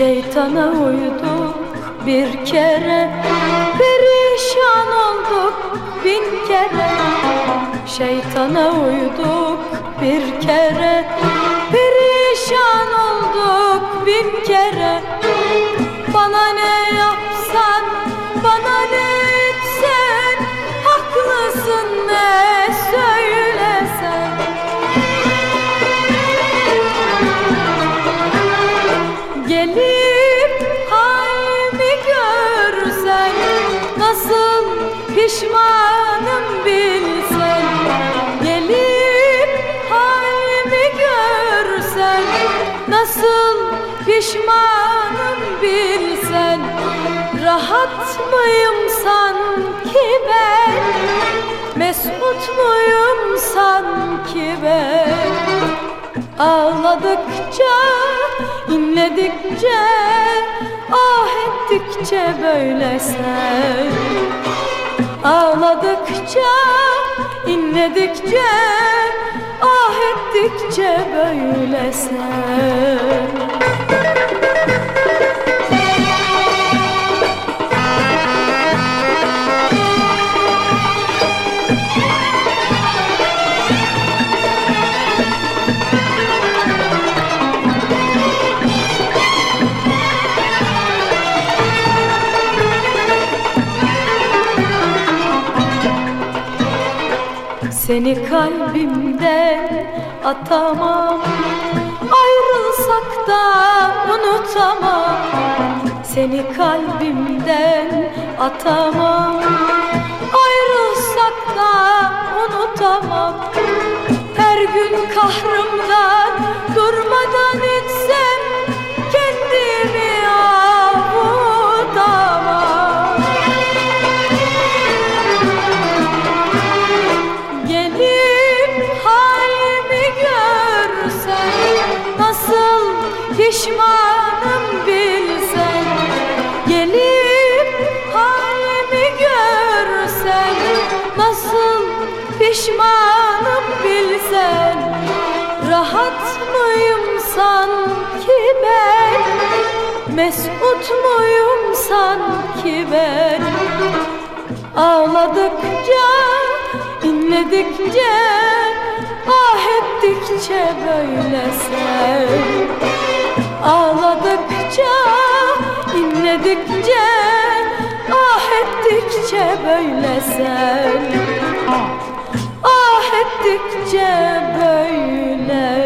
Şeytana uyduk bir kere Perişan olduk bin kere. Şeytana uyduk bir kere Perişan olduk bin kere. Bana ne yapsan, bana ne etsen Haklısın ne söylesen. Gelip Nasıl pişmanım bilsen Rahat mıyım sanki ben? Mesut muyum sanki ben? Ağladıkça, inledikçe, ah ettikçe böyle sen. Ağladıkça, inledikçe, ah ettikçe böyle sen Seni kalbimden atamam. Ayrılsak da unutamam. Seni kalbimden atamam. Ayrılsak da unutamam. Her gün kahrımdan pişmanım bilsen Gelip halimi görsen Nasıl pişmanım bilsen Rahat mıyım sanki ben Mesut muyum sanki ben? Ağladıkça, inledikçe, ah ettikçe böyle sen Ağladıkça, inledikçe, ah ettikçe böyle sen. Ah ettikçe böyle